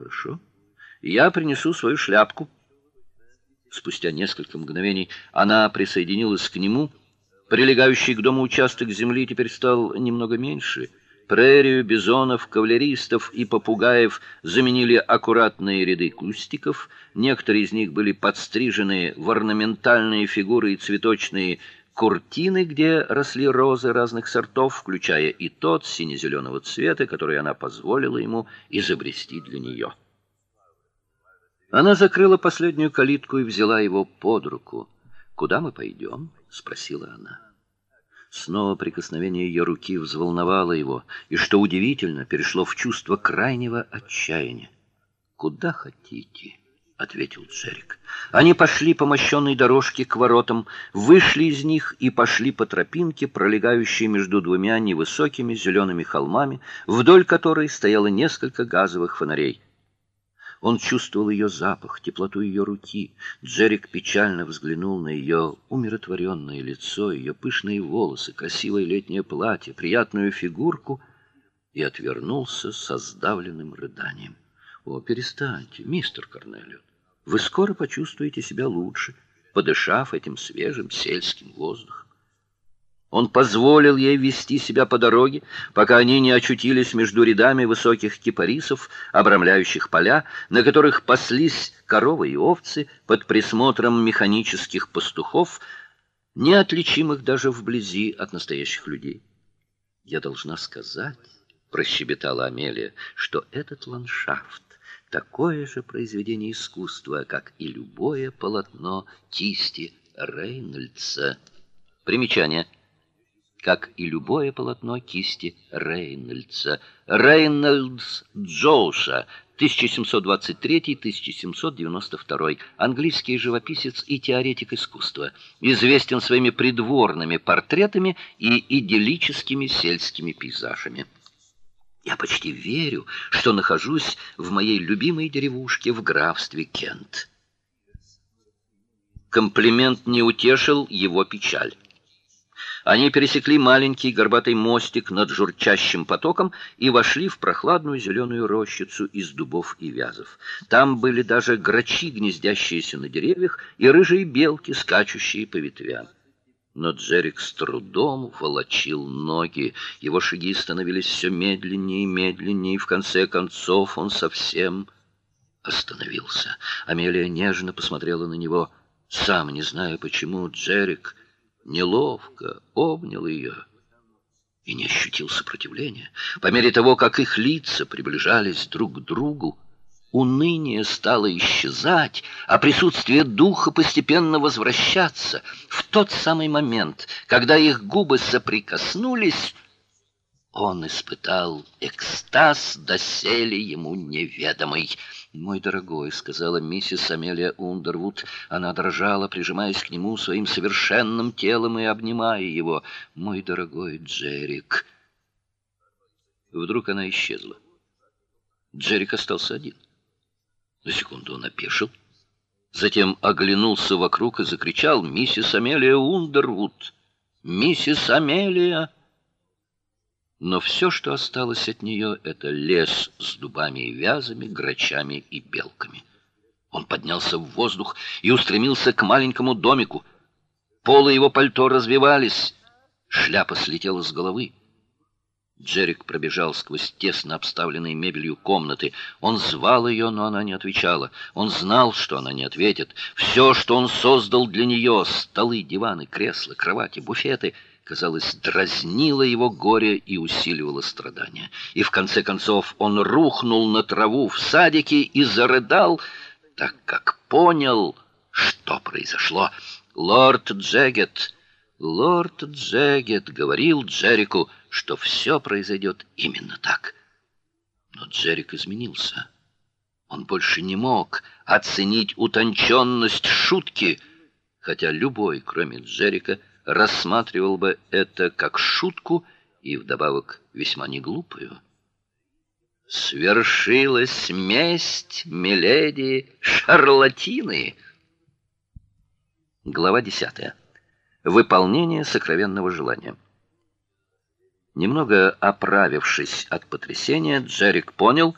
Хорошо. Я принесу свою шляпку. Спустя несколько мгновений она присоединилась к нему. Прилегающий к дому участок земли теперь стал немного меньше. Прерию бизонов, кавалеристов и попугаев заменили аккуратные ряды кустиков. Некоторые из них были подстрижены в орнаментальные фигуры и цветочные куртины, где росли розы разных сортов, включая и тот сине зеленого цвета, который она позволила ему изобрести для нее. Она закрыла последнюю калитку и взяла его под руку. "Куда мы пойдем?» — спросила она. Снова прикосновение ее руки взволновало его, и что удивительно, перешло в чувство крайнего отчаяния. "Куда хотите?" Ответил Джерик. Они пошли по мощенной дорожке к воротам, вышли из них и пошли по тропинке, пролегающей между двумя невысокими зелеными холмами, вдоль которой стояло несколько газовых фонарей. Он чувствовал ее запах, теплоту ее руки. Джерик печально взглянул на ее умиротворенное лицо, ее пышные волосы, красивое летнее платье, приятную фигурку и отвернулся со сдавленным рыданием. О, перестаньте, мистер Корнелиус. Вы скоро почувствуете себя лучше, подышав этим свежим сельским воздухом. Он позволил ей вести себя по дороге, пока они не очутились между рядами высоких кипарисов, обрамляющих поля, на которых паслись коровы и овцы под присмотром механических пастухов, неотличимых даже вблизи от настоящих людей. Я должна сказать, прощебетала Амелия, что этот ландшафт такое же произведение искусства, как и любое полотно кисти Рейнольдса. Примечание – как и любое полотно кисти Рейнольдса. Рейнольдс Джоуша 1723-1792, английский живописец и теоретик искусства, известен своими придворными портретами и идиллическими сельскими пейзажами. Я почти верю, что нахожусь в моей любимой деревушке в графстве Кент. Комплимент не утешил его печаль. Они пересекли маленький горбатый мостик над журчащим потоком и вошли в прохладную зеленую рощицу из дубов и вязов. Там были даже грачи, гнездящиеся на деревьях, и рыжие белки, скачущие по ветвям. Но Джерик с трудом волочил ноги. Его шаги становились все медленнее и медленнее, и в конце концов он совсем остановился. Амелия нежно посмотрела на него. Сам не знаю почему, Джерик неловко обнял ее и не ощутил сопротивления. По мере того, как их лица приближались друг к другу, уныние стало исчезать, а присутствие духа постепенно возвращаться. В тот самый момент, когда их губы соприкоснулись, он испытал экстаз, доселе ему неведомый. "Мой дорогой", сказала миссис Амелия Ундервуд. Она дрожала, прижимаясь к нему своим совершенным телом и обнимая его. "Мой дорогой Джерик". Вдруг она исчезла. Джерик остался один. На секунду он опешил, затем оглянулся вокруг и закричал: "Миссис Амелия Ундервуд! Миссис Амелия!" но все, что осталось от нее, это лес с дубами и вязами, грачами и белками. Он поднялся в воздух и устремился к маленькому домику. Полы его пальто развивались, шляпа слетела с головы. Джерик пробежал сквозь тесно обставленные мебелью комнаты. Он звал ее, но она не отвечала. Он знал, что она не ответит. Все, что он создал для нее — столы, диваны, кресла, кровати, буфеты — казалось, дразнило его горе и усиливало страдания. И в конце концов он рухнул на траву в садике и зарыдал, так как понял, что произошло. Лорд Джегет, лорд Джегет говорил Джерику, что все произойдет именно так. Но Джерик изменился. Он больше не мог оценить утонченность шутки, хотя любой, кроме Джерика, рассматривал бы это как шутку и вдобавок весьма неглупую. Свершилась месть миледи Шарлатины. Глава 10. Выполнение сокровенного желания. Немного оправившись от потрясения, Джерик понял,